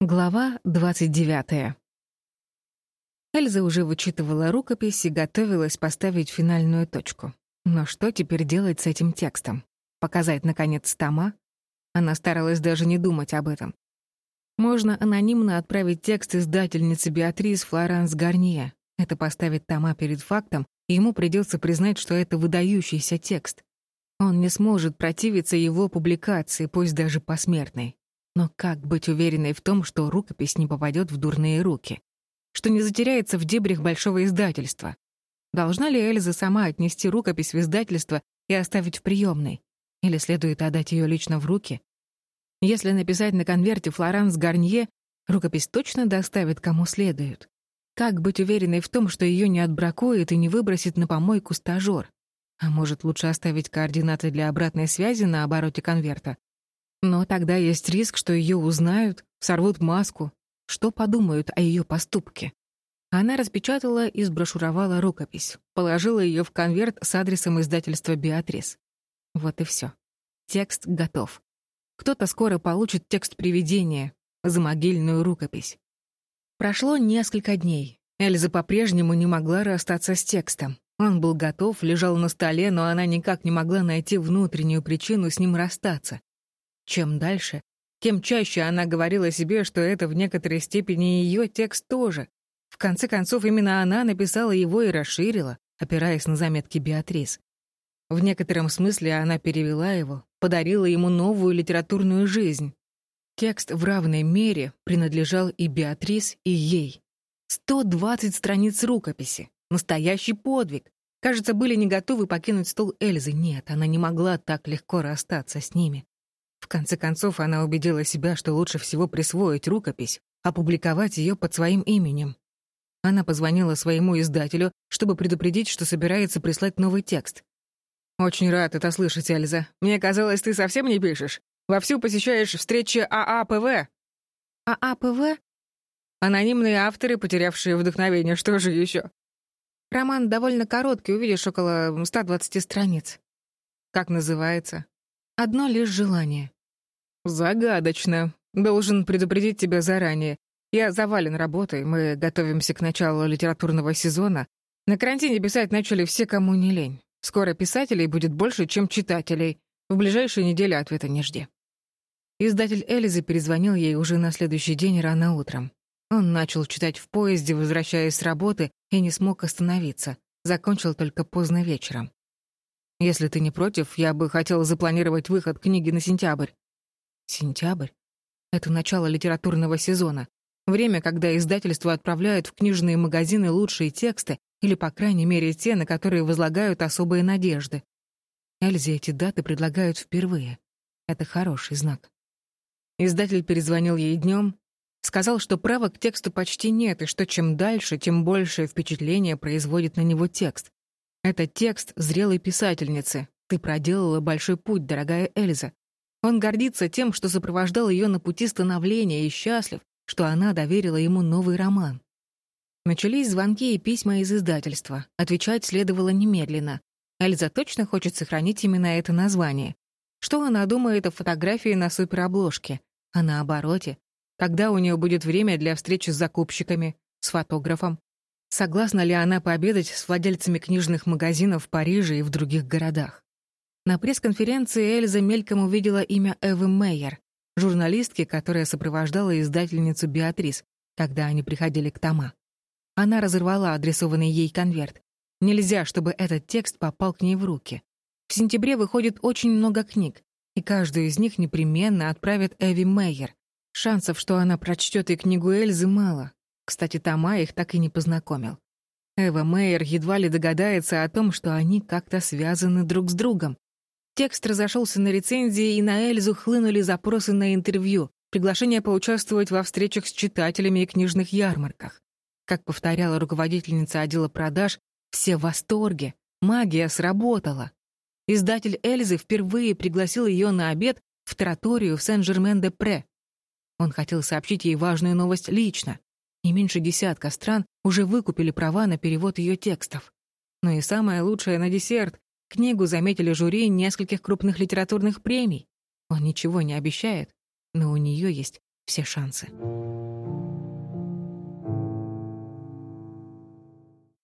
Глава 29. Эльза уже вычитывала рукопись и готовилась поставить финальную точку. Но что теперь делать с этим текстом? Показать, наконец, тома? Она старалась даже не думать об этом. Можно анонимно отправить текст издательнице Беатрис Флоранс Гарнье. Это поставит тома перед фактом, и ему придется признать, что это выдающийся текст. Он не сможет противиться его публикации, пусть даже посмертной. Но как быть уверенной в том, что рукопись не попадет в дурные руки? Что не затеряется в дебрях большого издательства? Должна ли Эльза сама отнести рукопись в издательство и оставить в приемной? Или следует отдать ее лично в руки? Если написать на конверте «Флоранс Гарнье», рукопись точно доставит кому следует. Как быть уверенной в том, что ее не отбракует и не выбросит на помойку стажер? А может, лучше оставить координаты для обратной связи на обороте конверта? Но тогда есть риск, что ее узнают, сорвут маску. Что подумают о ее поступке? Она распечатала и сброшуровала рукопись, положила ее в конверт с адресом издательства «Беатрис». Вот и все. Текст готов. Кто-то скоро получит текст привидения, замогильную рукопись. Прошло несколько дней. Эльза по-прежнему не могла расстаться с текстом. Он был готов, лежал на столе, но она никак не могла найти внутреннюю причину с ним расстаться. Чем дальше, тем чаще она говорила себе, что это в некоторой степени ее текст тоже. В конце концов, именно она написала его и расширила, опираясь на заметки Беатрис. В некотором смысле она перевела его, подарила ему новую литературную жизнь. Текст в равной мере принадлежал и Беатрис, и ей. 120 страниц рукописи. Настоящий подвиг. Кажется, были не готовы покинуть стол Эльзы. Нет, она не могла так легко расстаться с ними. В конце концов, она убедила себя, что лучше всего присвоить рукопись, опубликовать ее под своим именем. Она позвонила своему издателю, чтобы предупредить, что собирается прислать новый текст. «Очень рад это слышать, Эльза. Мне казалось, ты совсем не пишешь. Вовсю посещаешь встречи ААПВ». «ААПВ?» «Анонимные авторы, потерявшие вдохновение. Что же еще?» «Роман довольно короткий, увидишь около 120 страниц». «Как называется?» Одно лишь желание. Загадочно. Должен предупредить тебя заранее. Я завален работой, мы готовимся к началу литературного сезона. На карантине писать начали все, кому не лень. Скоро писателей будет больше, чем читателей. В ближайшие недели ответа не жди. Издатель Элизы перезвонил ей уже на следующий день рано утром. Он начал читать в поезде, возвращаясь с работы, и не смог остановиться. Закончил только поздно вечером. Если ты не против, я бы хотела запланировать выход книги на сентябрь. Сентябрь? Это начало литературного сезона. Время, когда издательства отправляют в книжные магазины лучшие тексты или, по крайней мере, те, на которые возлагают особые надежды. Эльзе эти даты предлагают впервые. Это хороший знак. Издатель перезвонил ей днем, сказал, что права к тексту почти нет, и что чем дальше, тем большее впечатление производит на него текст. Это текст зрелой писательницы. Ты проделала большой путь, дорогая Эльза. Он гордится тем, что сопровождал ее на пути становления и счастлив, что она доверила ему новый роман. Начались звонки и письма из издательства. Отвечать следовало немедленно. Эльза точно хочет сохранить именно это название. Что она думает о фотографии на суперобложке? А на обороте? Когда у нее будет время для встречи с закупщиками, с фотографом? Согласна ли она пообедать с владельцами книжных магазинов в Париже и в других городах? На пресс-конференции Эльза мельком увидела имя Эвы Мейер, журналистки, которая сопровождала издательницу Беатрис, когда они приходили к Тома. Она разорвала адресованный ей конверт. Нельзя, чтобы этот текст попал к ней в руки. В сентябре выходит очень много книг, и каждую из них непременно отправят Эви Мейер. Шансов, что она прочтет и книгу Эльзы, мало. Кстати, Тома их так и не познакомил. Эва Мейер едва ли догадается о том, что они как-то связаны друг с другом. Текст разошелся на рецензии, и на Эльзу хлынули запросы на интервью, приглашение поучаствовать во встречах с читателями и книжных ярмарках. Как повторяла руководительница отдела продаж, все в восторге. Магия сработала. Издатель Эльзы впервые пригласил ее на обед в троторию в Сен-Жермен-де-Пре. Он хотел сообщить ей важную новость лично. Не меньше десятка стран уже выкупили права на перевод ее текстов. Но и самое лучшее на десерт — книгу заметили жюри нескольких крупных литературных премий. Он ничего не обещает, но у нее есть все шансы.